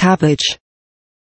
cabbage.